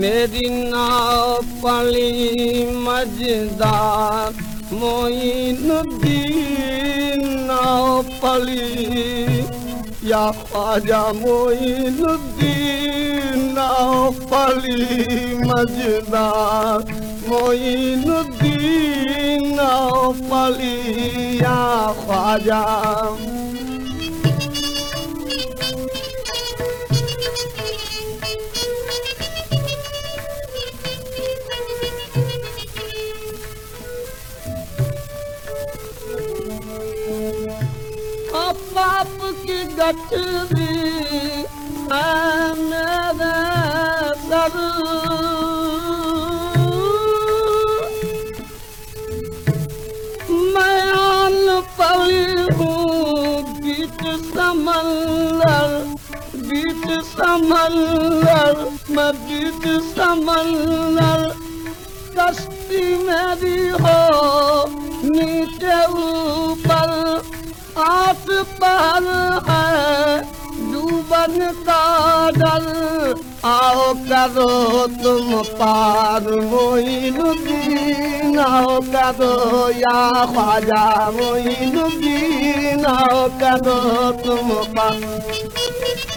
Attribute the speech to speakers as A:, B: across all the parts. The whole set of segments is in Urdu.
A: میری نا پلی مجدار معین الدین نا پلی یا خواجہ معین الدین نا پلی مجدار معین الدین نا پلی یا خواجہ باپ کی گٹری ہے میرے سر میں آن پلی ہوں بیچ سمندر بیچ سمندر میں بیچ سمندر کشتی میری ہو آؤ کرو تم پار معین الدین آؤ کرو یا خواجہ معین الدین آؤ کرو تم پار۔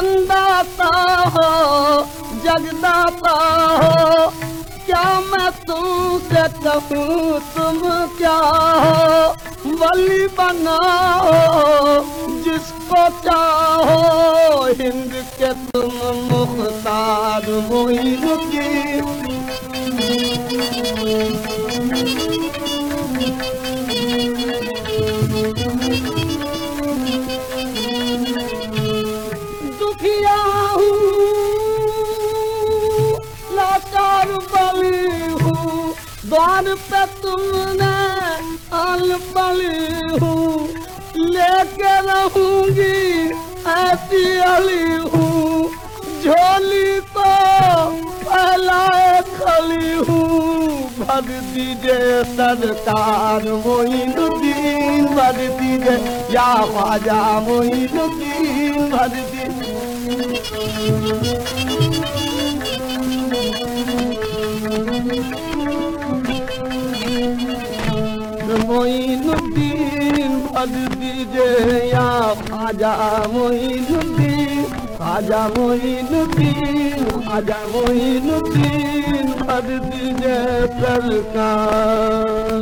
A: انداتا ہو جگداتا ہو۔ کیا میں تم سے کہوں، تم کیا ہو؟ ولی بنا ہو، جس کو چاہو۔ ہند کے تم مختار معین کی۔ ہوں دوار پہ تم نے ال بلی ہوں لے کے رہوں گی ایسی علی ہوں جھولی تو پھیلائے کھلی ہوں بھر دیجیے سرکار معین الدین بھر دیجیے یا خواجہ معین الدین بھر دیجیے معین الدین بھر دیجیے یا خواجہ معین الدین خواجہ معین الدین خواجہ معین الدین بھر دیجیے سرکار